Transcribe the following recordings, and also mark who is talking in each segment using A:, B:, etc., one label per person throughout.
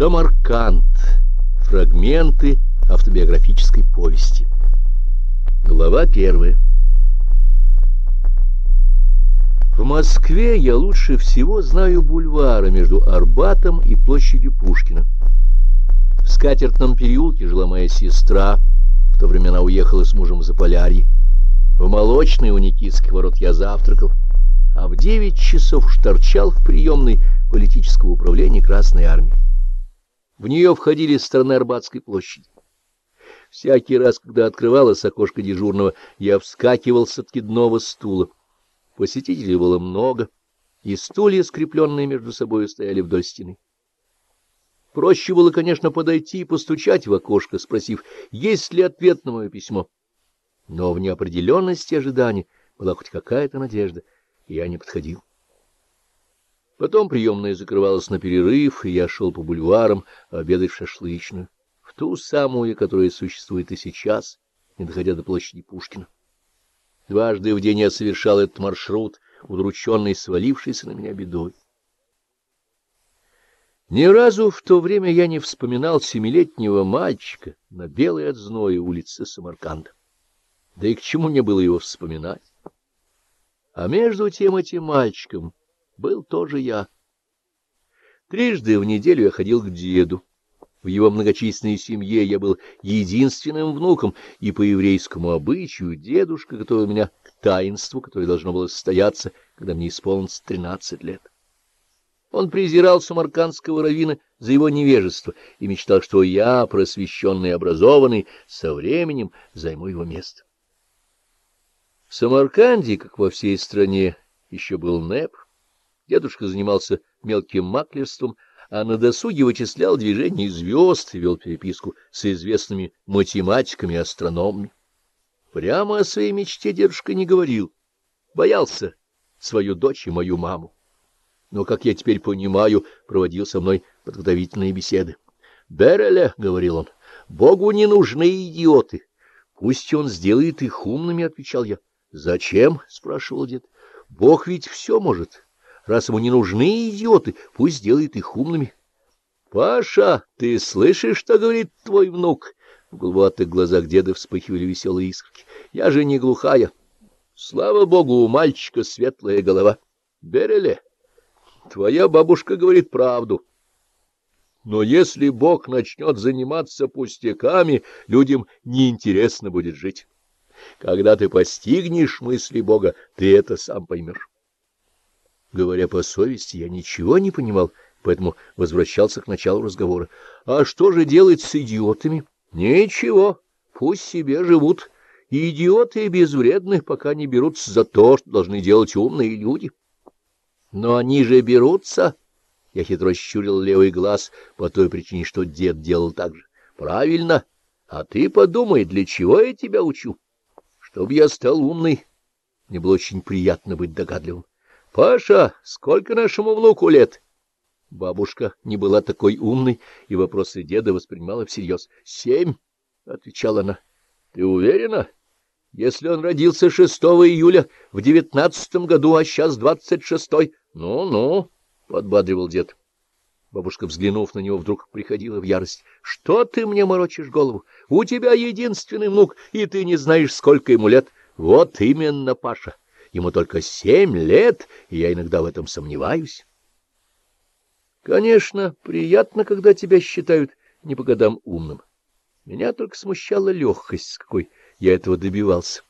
A: Самарканд. Фрагменты автобиографической повести. Глава первая. В Москве я лучше всего знаю бульвары между Арбатом и площадью Пушкина. В скатертном переулке жила моя сестра, в то время она уехала с мужем в Заполярье. В молочной у Никитских ворот я завтракал, а в девять часов уж торчал в приемной политического управления Красной Армии. В нее входили стороны Арбатской площади. Всякий раз, когда открывалось окошко дежурного, я вскакивал с откидного стула. Посетителей было много, и стулья, скрепленные между собой, стояли вдоль стены. Проще было, конечно, подойти и постучать в окошко, спросив, есть ли ответ на мое письмо. Но в неопределенности ожидания была хоть какая-то надежда, и я не подходил. Потом приемная закрывалась на перерыв, и я шел по бульварам обедать в шашлычную, в ту самую, которая существует и сейчас, не доходя до площади Пушкина. Дважды в день я совершал этот маршрут, удрученный свалившейся на меня бедой. Ни разу в то время я не вспоминал семилетнего мальчика на белой от зноя улице Самарканда. Да и к чему мне было его вспоминать? А между тем этим мальчиком был тоже я. Трижды в неделю я ходил к деду. В его многочисленной семье я был единственным внуком, и по еврейскому обычаю дедушка готовил меня к таинству, которое должно было состояться, когда мне исполнится тринадцать лет. Он презирал самаркандского равина за его невежество и мечтал, что я, просвещенный и образованный, со временем займу его место. В Самарканде, как во всей стране, еще был НЭП. Дедушка занимался мелким маклерством, а на досуге вычислял движение звезд и вел переписку с известными математиками и астрономами. Прямо о своей мечте дедушка не говорил, боялся свою дочь и мою маму. Но, как я теперь понимаю, проводил со мной подготовительные беседы. «Береля», — говорил он, — «Богу не нужны идиоты. Пусть он сделает их умными», — отвечал я. «Зачем?» — спрашивал дед. «Бог ведь все может». Раз ему не нужны идиоты, пусть сделает их умными. — Паша, ты слышишь, что говорит твой внук? В голубоватых глазах деда вспыхивали веселые искорки. — Я же не глухая. Слава богу, у мальчика светлая голова. Береле, твоя бабушка говорит правду. Но если Бог начнет заниматься пустяками, людям неинтересно будет жить. Когда ты постигнешь мысли Бога, ты это сам поймешь. Говоря по совести, я ничего не понимал, поэтому возвращался к началу разговора. А что же делать с идиотами? Ничего, пусть себе живут. Идиоты безвредны, пока не берутся за то, что должны делать умные люди. Но они же берутся. Я хитро щурил левый глаз по той причине, что дед делал так же. Правильно. А ты подумай, для чего я тебя учу? Чтобы я стал умный. Мне было очень приятно быть догадливым. — Паша, сколько нашему внуку лет? Бабушка не была такой умной и вопросы деда воспринимала всерьез. — Семь, — отвечала она. — Ты уверена? Если он родился 6 июля в девятнадцатом году, а сейчас двадцать шестой. Ну, ну, — подбадривал дед. Бабушка, взглянув на него, вдруг приходила в ярость. — Что ты мне морочишь голову? У тебя единственный внук, и ты не знаешь, сколько ему лет. Вот именно, Паша. Ему только семь лет, и я иногда в этом сомневаюсь. Конечно, приятно, когда тебя считают не по годам умным. Меня только смущала легкость, с какой я этого добивался.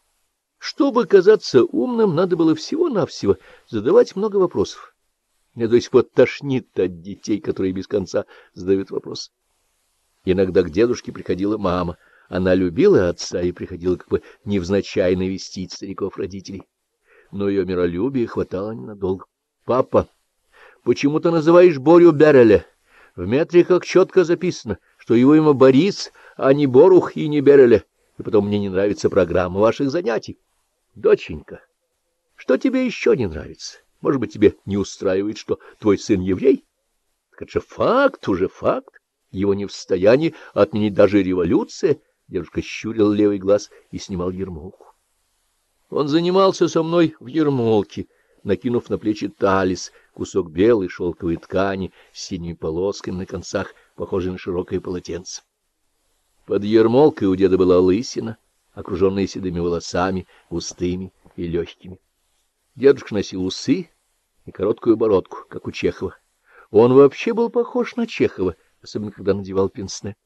A: Чтобы казаться умным, надо было всего-навсего задавать много вопросов. Меня до сих пор тошнит от детей, которые без конца задают вопросы. Иногда к дедушке приходила мама. Она любила отца и приходила как бы невзначай навестить стариков-родителей но ее миролюбие хватало ненадолго. — Папа, почему ты называешь Борю Береля? В метриках четко записано, что его имя Борис, а не Борух и не Береля, и потом мне не нравится программа ваших занятий. — Доченька, что тебе еще не нравится? Может быть, тебе не устраивает, что твой сын еврей? Так это же факт, уже факт. Его не в состоянии отменить даже революция. Девушка щурил левый глаз и снимал ермолку. Он занимался со мной в ермолке, накинув на плечи талис, кусок белой шелковой ткани с синими полосками на концах, похожий на широкое полотенце. Под ермолкой у деда была лысина, окруженная седыми волосами, густыми и легкими. Дедушка носил усы и короткую бородку, как у Чехова. Он вообще был похож на Чехова, особенно когда надевал пенсне.